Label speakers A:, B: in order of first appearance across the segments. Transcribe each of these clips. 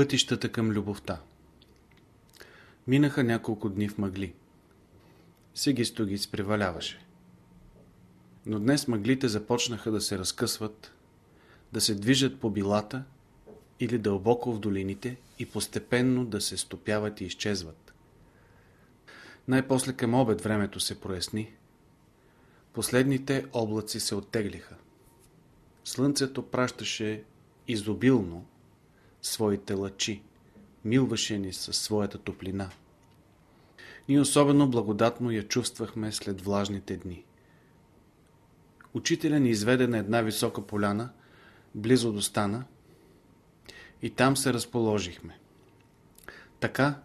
A: Пътищата към любовта Минаха няколко дни в мъгли. Сигистогиц преваляваше. Но днес мъглите започнаха да се разкъсват, да се движат по билата или дълбоко в долините и постепенно да се стопяват и изчезват. Най-после към обед времето се проясни. Последните облаци се оттеглиха. Слънцето пращаше изобилно своите лъчи, милваше ни със своята топлина. Ние особено благодатно я чувствахме след влажните дни. Учителя ни изведе на една висока поляна, близо до стана, и там се разположихме. Така,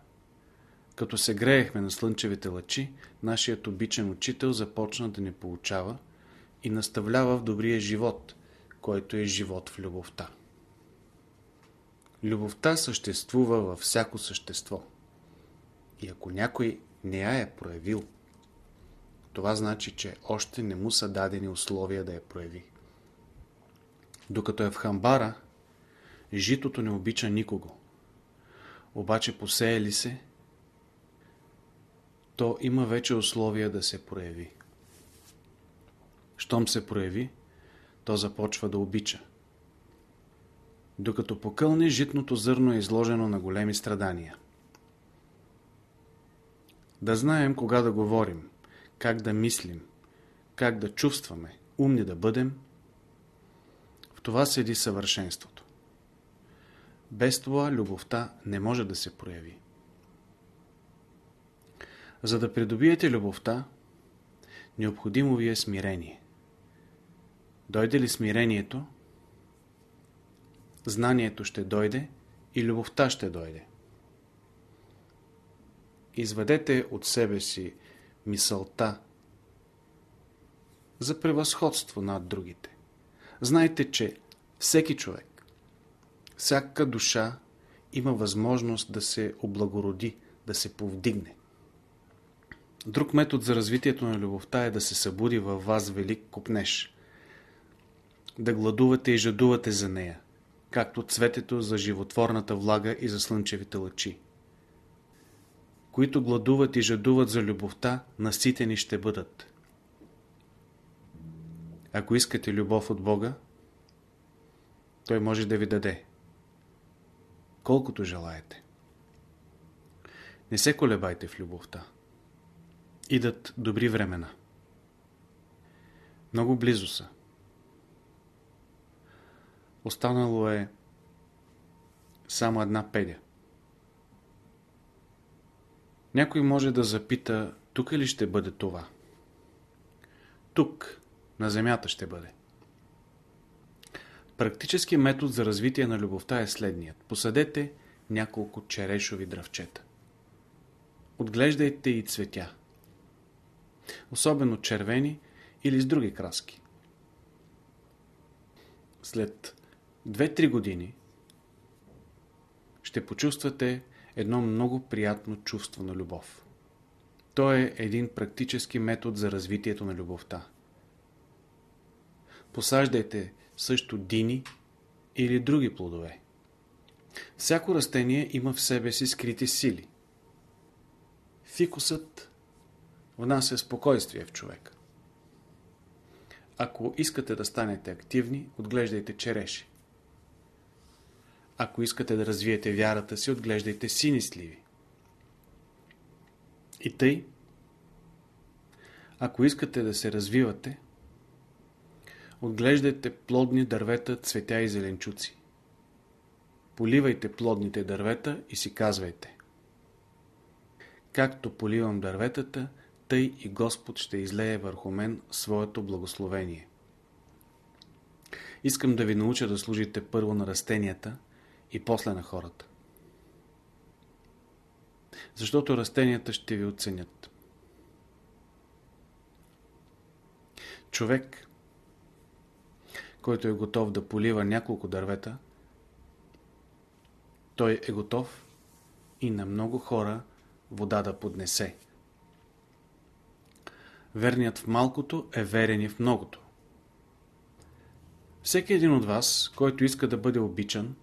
A: като се греехме на слънчевите лъчи, нашият обичен учител започна да ни получава и наставлява в добрия живот, който е живот в любовта. Любовта съществува във всяко същество. И ако някой не я е проявил, това значи, че още не му са дадени условия да я прояви. Докато е в хамбара, житото не обича никого. Обаче посее ли се, то има вече условия да се прояви. Щом се прояви, то започва да обича. Докато покълне, житното зърно е изложено на големи страдания. Да знаем кога да говорим, как да мислим, как да чувстваме, умни да бъдем, в това седи съвършенството. Без това любовта не може да се прояви. За да придобиете любовта, необходимо ви е смирение. Дойде ли смирението, знанието ще дойде и любовта ще дойде. Изведете от себе си мисълта за превъзходство над другите. Знайте, че всеки човек, всяка душа има възможност да се облагороди, да се повдигне. Друг метод за развитието на любовта е да се събуди във вас велик купнеж. Да гладувате и жадувате за нея, както цветето за животворната влага и за слънчевите лъчи. Които гладуват и жадуват за любовта, наситени ще бъдат. Ако искате любов от Бога, Той може да ви даде. Колкото желаете. Не се колебайте в любовта. Идат добри времена. Много близо са. Останало е само една педя. Някой може да запита, тук ли ще бъде това? Тук, на земята ще бъде. Практически метод за развитие на любовта е следният. Посадете няколко черешови дръвчета. Отглеждайте и цветя. Особено червени или с други краски. След 2-3 години ще почувствате едно много приятно чувство на любов. То е един практически метод за развитието на любовта. Посаждайте също дини или други плодове. Всяко растение има в себе си скрити сили. Фикусът внася спокойствие в човека. Ако искате да станете активни, отглеждайте череши. Ако искате да развиете вярата си, отглеждайте сини сливи. И тъй, ако искате да се развивате, отглеждайте плодни дървета, цветя и зеленчуци. Поливайте плодните дървета и си казвайте Както поливам дърветата, тъй и Господ ще излее върху мен своето благословение. Искам да ви науча да служите първо на растенията – и после на хората. Защото растенията ще ви оценят. Човек, който е готов да полива няколко дървета, той е готов и на много хора вода да поднесе. Верният в малкото е верен и в многото. Всеки един от вас, който иска да бъде обичан,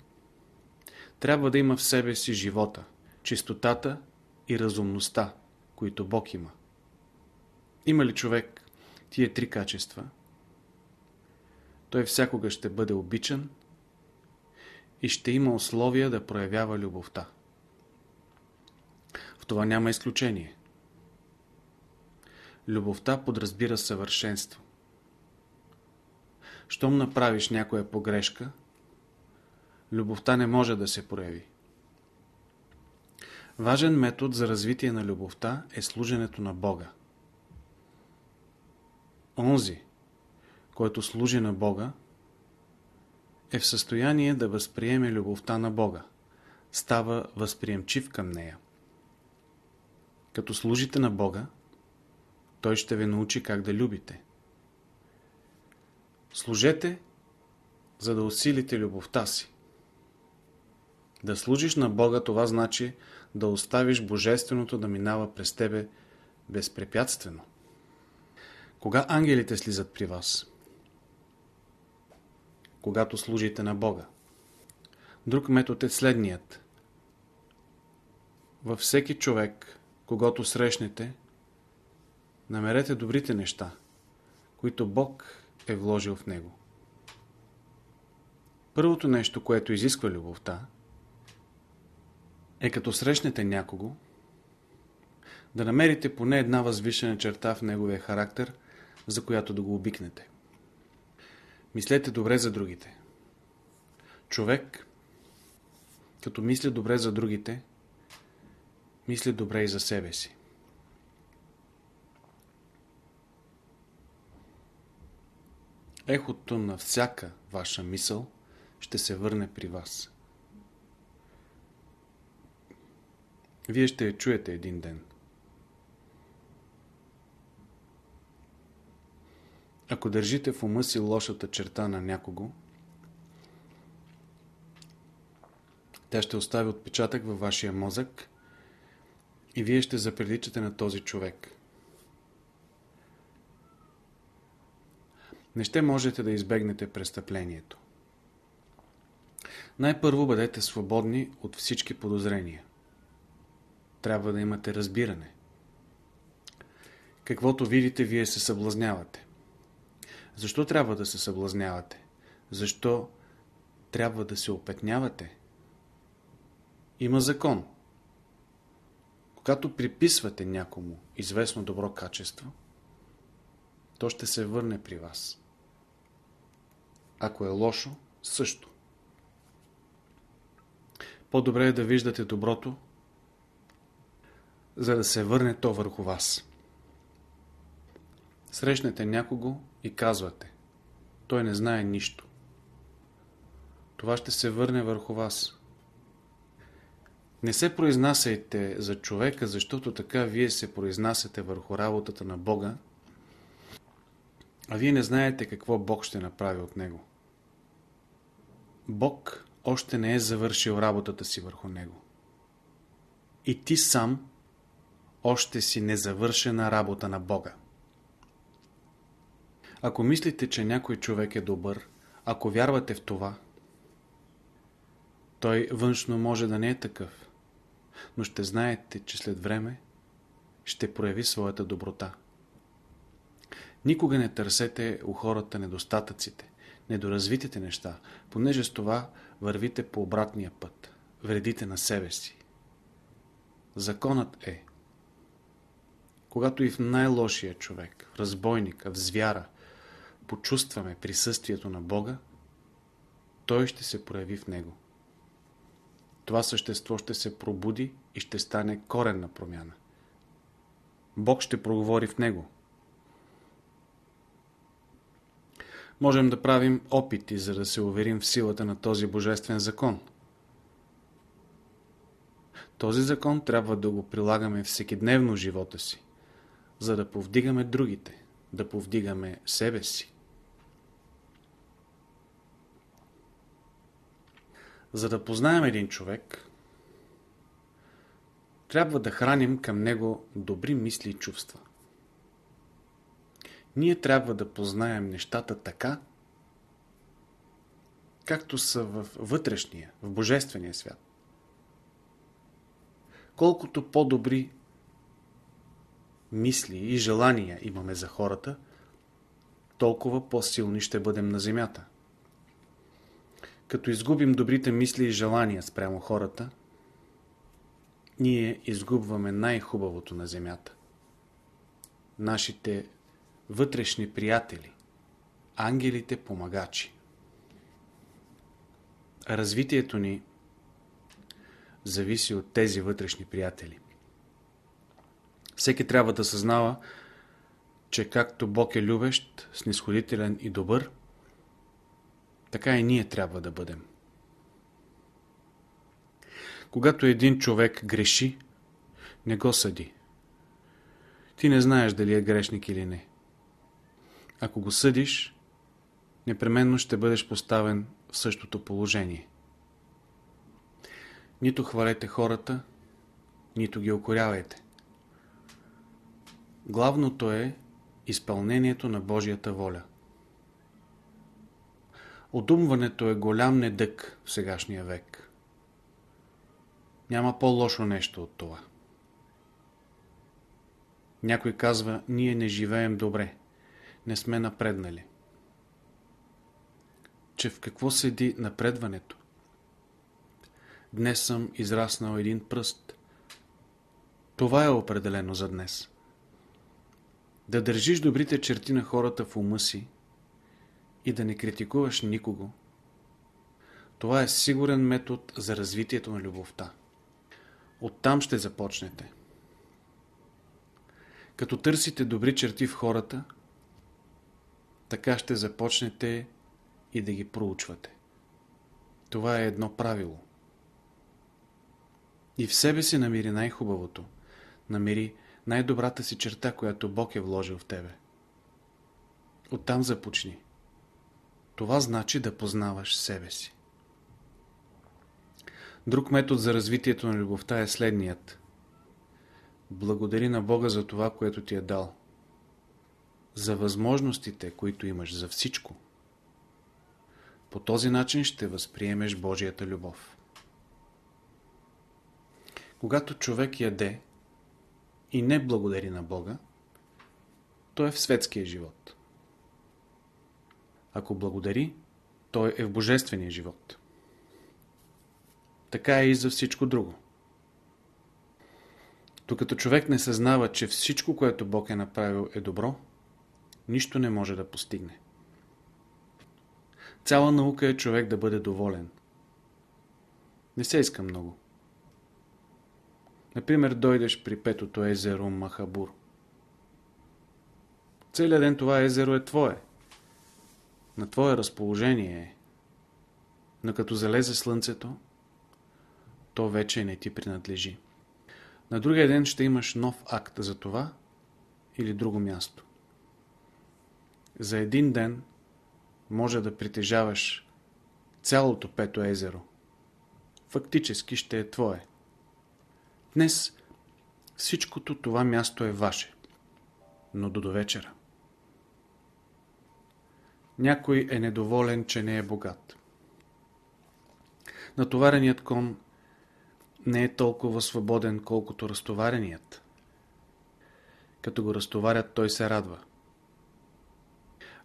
A: трябва да има в себе си живота, чистотата и разумността, които Бог има. Има ли човек тия три качества? Той всякога ще бъде обичан и ще има условия да проявява любовта. В това няма изключение. Любовта подразбира съвършенство. Щом направиш някоя погрешка, любовта не може да се прояви. Важен метод за развитие на любовта е служенето на Бога. Онзи, който служи на Бога, е в състояние да възприеме любовта на Бога, става възприемчив към нея. Като служите на Бога, Той ще ви научи как да любите. Служете, за да усилите любовта си. Да служиш на Бога, това значи да оставиш Божественото да минава през тебе безпрепятствено. Кога ангелите слизат при вас? Когато служите на Бога. Друг метод е следният. Във всеки човек, когато срещнете, намерете добрите неща, които Бог е вложил в него. Първото нещо, което изисква любовта, е като срещнете някого, да намерите поне една възвишена черта в неговия характер, за която да го обикнете. Мислете добре за другите. Човек, като мисли добре за другите, мисли добре и за себе си. Ехото на всяка ваша мисъл ще се върне при вас. Вие ще я чуете един ден. Ако държите в ума си лошата черта на някого, тя ще остави отпечатък във вашия мозък и вие ще заприличате на този човек. Не ще можете да избегнете престъплението. Най-първо бъдете свободни от всички подозрения. Трябва да имате разбиране. Каквото видите, вие се съблазнявате. Защо трябва да се съблазнявате? Защо трябва да се опетнявате? Има закон. Когато приписвате някому известно добро качество, то ще се върне при вас. Ако е лошо, също. По-добре е да виждате доброто, за да се върне то върху вас. Срещнете някого и казвате, той не знае нищо. Това ще се върне върху вас. Не се произнасяйте за човека, защото така вие се произнасяте върху работата на Бога, а вие не знаете какво Бог ще направи от него. Бог още не е завършил работата си върху него. И ти сам още си незавършена работа на Бога. Ако мислите, че някой човек е добър, ако вярвате в това, той външно може да не е такъв, но ще знаете, че след време ще прояви своята доброта. Никога не търсете у хората недостатъците, недоразвитите неща, понеже с това вървите по обратния път, вредите на себе си. Законът е, когато и в най-лошия човек, в разбойника, в звяра, почувстваме присъствието на Бога, Той ще се прояви в него. Това същество ще се пробуди и ще стане коренна промяна. Бог ще проговори в него. Можем да правим опити, за да се уверим в силата на този божествен закон. Този закон трябва да го прилагаме всекидневно в живота си, за да повдигаме другите, да повдигаме себе си. За да познаем един човек, трябва да храним към него добри мисли и чувства. Ние трябва да познаем нещата така, както са в вътрешния, в божествения свят. Колкото по-добри мисли и желания имаме за хората, толкова по-силни ще бъдем на земята. Като изгубим добрите мисли и желания спрямо хората, ние изгубваме най-хубавото на земята. Нашите вътрешни приятели, ангелите помагачи. Развитието ни зависи от тези вътрешни приятели. Всеки трябва да съзнава, че както Бог е любещ, снисходителен и добър, така и ние трябва да бъдем. Когато един човек греши, не го съди. Ти не знаеш дали е грешник или не. Ако го съдиш, непременно ще бъдеш поставен в същото положение. Нито хвалете хората, нито ги окорявайте. Главното е изпълнението на Божията воля. Одумването е голям недък в сегашния век. Няма по-лошо нещо от това. Някой казва, ние не живеем добре, не сме напреднали. Че в какво седи напредването? Днес съм израснал един пръст. Това е определено за днес. Да държиш добрите черти на хората в ума си и да не критикуваш никого. Това е сигурен метод за развитието на любовта. Оттам ще започнете. Като търсите добри черти в хората, така ще започнете и да ги проучвате. Това е едно правило. И в себе си намери най-хубавото. Намери най-добрата си черта, която Бог е вложил в тебе. Оттам започни. Това значи да познаваш себе си. Друг метод за развитието на любовта е следният. Благодари на Бога за това, което ти е дал. За възможностите, които имаш, за всичко. По този начин ще възприемеш Божията любов. Когато човек яде и не благодари на Бога, той е в светския живот. Ако благодари, той е в божествения живот. Така е и за всичко друго. Докато човек не съзнава, че всичко, което Бог е направил е добро, нищо не може да постигне. Цяла наука е човек да бъде доволен. Не се иска много. Например, дойдеш при петото езеро Махабур. Целият ден това езеро е твое. На твое разположение е. Но като залезе слънцето, то вече не ти принадлежи. На другия ден ще имаш нов акт за това или друго място. За един ден може да притежаваш цялото пето езеро. Фактически ще е твое. Днес всичкото това място е ваше, но до довечера. Някой е недоволен, че не е богат. Натовареният кон не е толкова свободен, колкото разтовареният. Като го разтоварят, той се радва.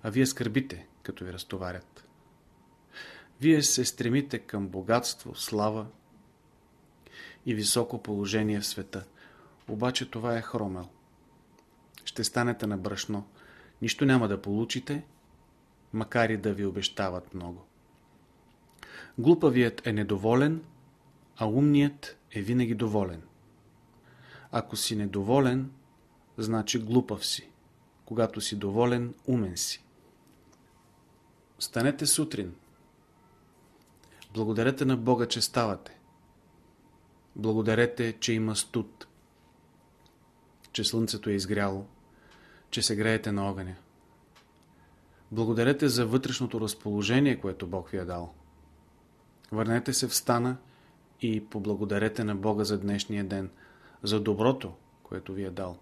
A: А вие скърбите, като ви разтоварят. Вие се стремите към богатство, слава и високо положение в света. Обаче това е хромел. Ще станете на брашно. Нищо няма да получите, макар и да ви обещават много. Глупавият е недоволен, а умният е винаги доволен. Ако си недоволен, значи глупав си. Когато си доволен, умен си. Станете сутрин. Благодарете на Бога, че ставате. Благодарете, че има студ. Че слънцето е изгряло. Че се греете на огъня. Благодарете за вътрешното разположение, което Бог ви е дал. Върнете се в стана и поблагодарете на Бога за днешния ден, за доброто, което ви е дал,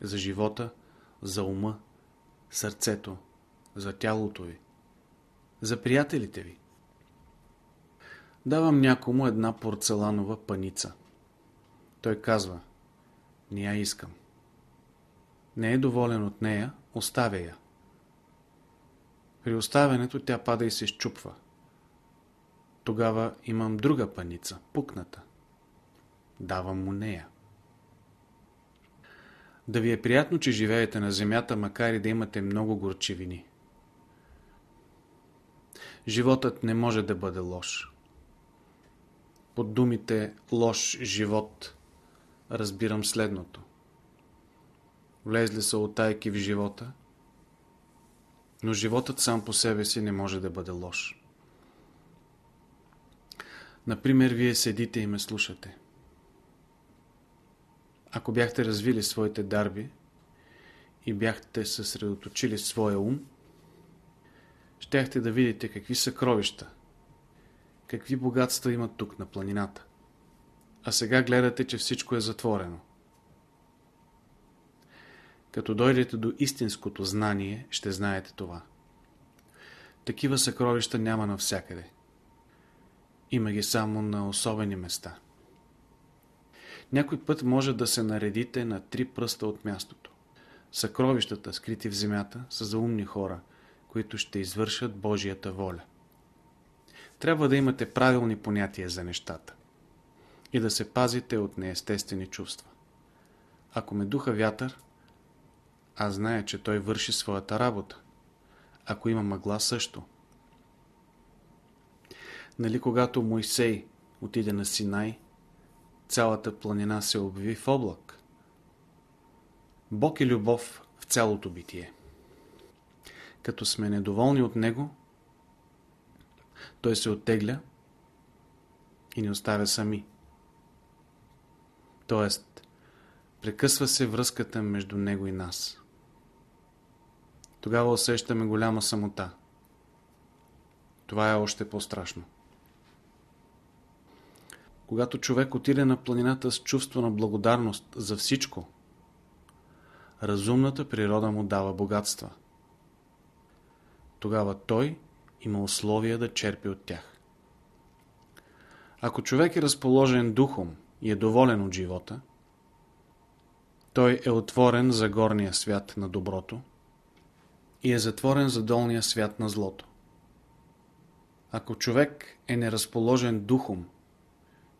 A: за живота, за ума, сърцето, за тялото ви, за приятелите ви. Давам някому една порцеланова паница. Той казва, не я искам. Не е доволен от нея, оставя я. При оставянето тя пада и се щупва. Тогава имам друга паница, пукната. Давам му нея. Да ви е приятно, че живеете на земята, макар и да имате много горчивини. Животът не може да бъде лош. Под думите лош живот разбирам следното. Влезли са отайки в живота, но животът сам по себе си не може да бъде лош. Например, вие седите и ме слушате. Ако бяхте развили своите дарби и бяхте съсредоточили своя ум, щяхте да видите какви съкровища, какви богатства имат тук на планината. А сега гледате, че всичко е затворено. Като дойдете до истинското знание, ще знаете това. Такива съкровища няма навсякъде. Има ги само на особени места. Някой път може да се наредите на три пръста от мястото. Съкровищата, скрити в земята, са за умни хора, които ще извършат Божията воля. Трябва да имате правилни понятия за нещата и да се пазите от неестествени чувства. Ако ме духа вятър, аз зная, че той върши своята работа. Ако има мъгла също. Нали когато Моисей отиде на Синай, цялата планина се обви в облак? Бог е любов в цялото битие. Като сме недоволни от Него, Той се оттегля и ни оставя сами. Тоест, прекъсва се връзката между Него и нас. Тогава усещаме голяма самота. Това е още по-страшно. Когато човек отиде на планината с чувство на благодарност за всичко, разумната природа му дава богатства. Тогава той има условия да черпи от тях. Ако човек е разположен духом и е доволен от живота, той е отворен за горния свят на доброто и е затворен за долния свят на злото. Ако човек е неразположен духом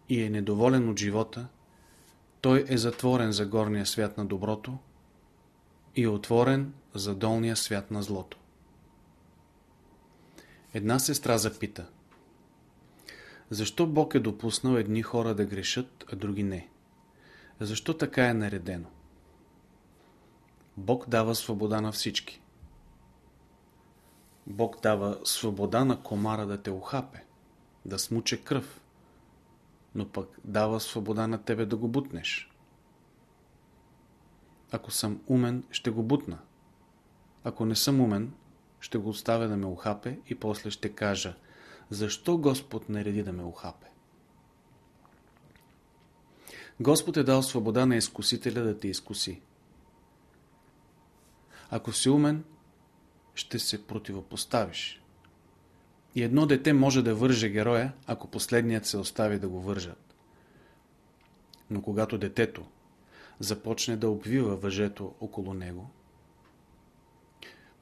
A: и е недоволен от живота, той е затворен за горния свят на доброто и е отворен за долния свят на злото. Една сестра запита Защо Бог е допуснал едни хора да грешат, а други не? Защо така е наредено? Бог дава свобода на всички. Бог дава свобода на комара да те ухапе, да смуче кръв, но пък дава свобода на тебе да го бутнеш. Ако съм умен, ще го бутна. Ако не съм умен, ще го оставя да ме ухапе и после ще кажа, защо Господ нареди да ме ухапе? Господ е дал свобода на изкусителя да те изкуси. Ако си умен, ще се противопоставиш. И едно дете може да върже героя, ако последният се остави да го вържат. Но когато детето започне да обвива въжето около него,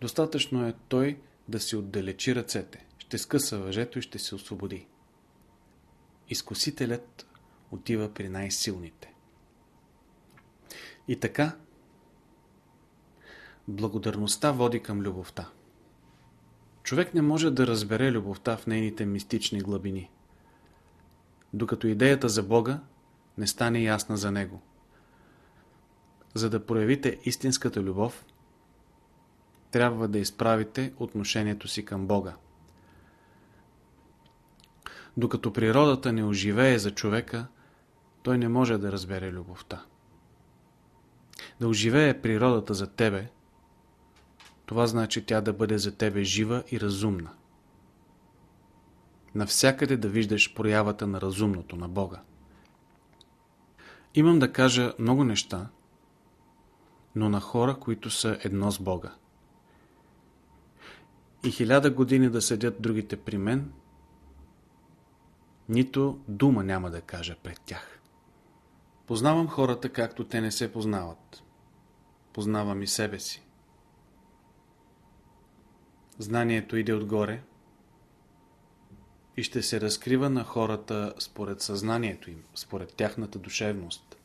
A: достатъчно е той да си отдалечи ръцете, ще скъса въжето и ще се освободи. Изкусителят отива при най-силните. И така, Благодарността води към любовта. Човек не може да разбере любовта в нейните мистични глъбини. Докато идеята за Бога не стане ясна за Него. За да проявите истинската любов, трябва да изправите отношението си към Бога. Докато природата не оживее за човека, той не може да разбере любовта. Да оживее природата за тебе – това значи тя да бъде за тебе жива и разумна. Навсякъде да виждаш проявата на разумното, на Бога. Имам да кажа много неща, но на хора, които са едно с Бога. И хиляда години да седят другите при мен, нито дума няма да кажа пред тях. Познавам хората, както те не се познават. Познавам и себе си. Знанието иде отгоре и ще се разкрива на хората според съзнанието им, според тяхната душевност.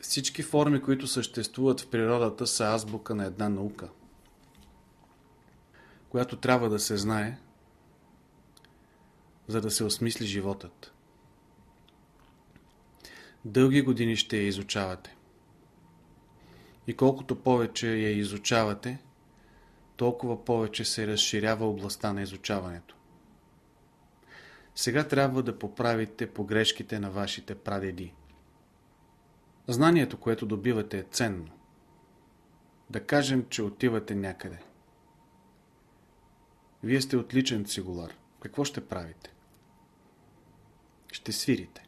A: Всички форми, които съществуват в природата, са азбука на една наука, която трябва да се знае, за да се осмисли животът. Дълги години ще я изучавате. И колкото повече я изучавате, толкова повече се разширява областта на изучаването. Сега трябва да поправите погрешките на вашите прадеди. Знанието, което добивате е ценно. Да кажем, че отивате някъде. Вие сте отличен цигулар. Какво ще правите? Ще свирите.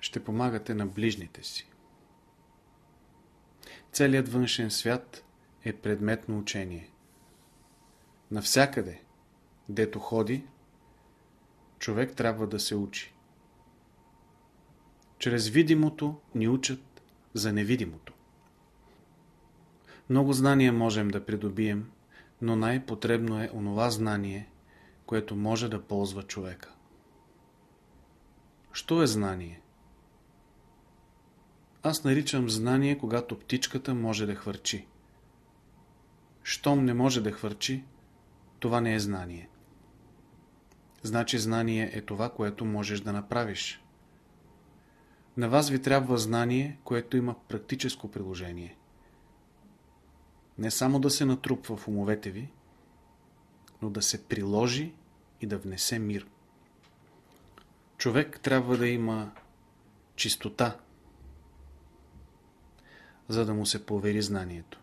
A: Ще помагате на ближните си. Целият външен свят е предметно учение. Навсякъде, дето ходи, човек трябва да се учи. Чрез видимото ни учат за невидимото. Много знания можем да придобием, но най-потребно е онова знание, което може да ползва човека. Що е знание? Аз наричам знание, когато птичката може да хвърчи. Щом не може да хвърчи, това не е знание. Значи знание е това, което можеш да направиш. На вас ви трябва знание, което има практическо приложение. Не само да се натрупва в умовете ви, но да се приложи и да внесе мир. Човек трябва да има чистота, за да му се повери знанието.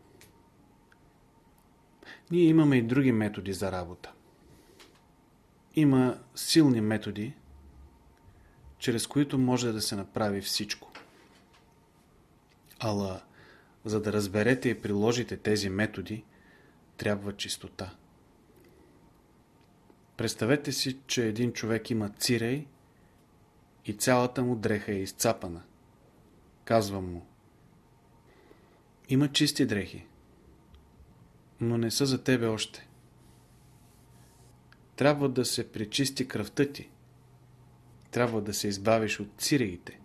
A: Ние имаме и други методи за работа. Има силни методи, чрез които може да се направи всичко. Ала, за да разберете и приложите тези методи, трябва чистота. Представете си, че един човек има цирей и цялата му дреха е изцапана. Казвам му. Има чисти дрехи, но не са за тебе още. Трябва да се пречисти кръвта ти. Трябва да се избавиш от циреите.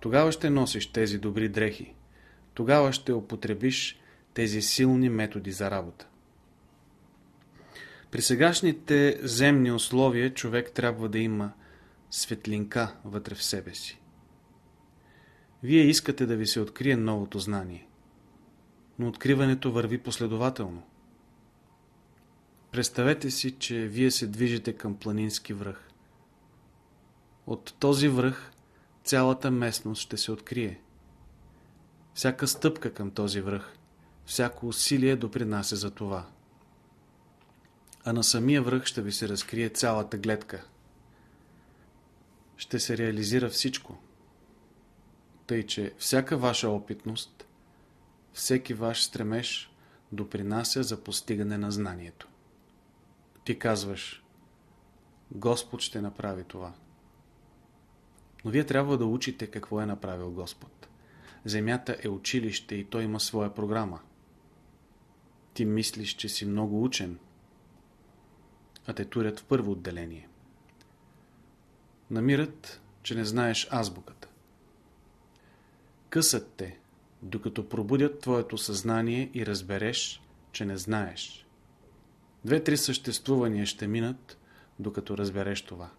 A: Тогава ще носиш тези добри дрехи. Тогава ще употребиш тези силни методи за работа. При сегашните земни условия човек трябва да има светлинка вътре в себе си. Вие искате да ви се открие новото знание, но откриването върви последователно. Представете си, че вие се движите към планински връх. От този връх цялата местност ще се открие. Всяка стъпка към този връх, всяко усилие допринася за това. А на самия връх ще ви се разкрие цялата гледка. Ще се реализира всичко. Тъй, че всяка ваша опитност, всеки ваш стремеж допринася за постигане на знанието. Ти казваш, Господ ще направи това. Но вие трябва да учите какво е направил Господ. Земята е училище и той има своя програма. Ти мислиш, че си много учен, а те турят в първо отделение. Намират, че не знаеш азбуката. Късат те, докато пробудят твоето съзнание и разбереш, че не знаеш. Две-три съществувания ще минат, докато разбереш това.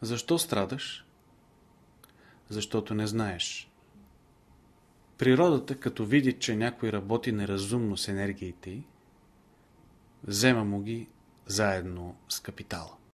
A: Защо страдаш? Защото не знаеш. Природата, като види, че някой работи неразумно с енергиите й, взема му ги заедно с капитала.